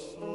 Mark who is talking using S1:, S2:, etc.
S1: soul.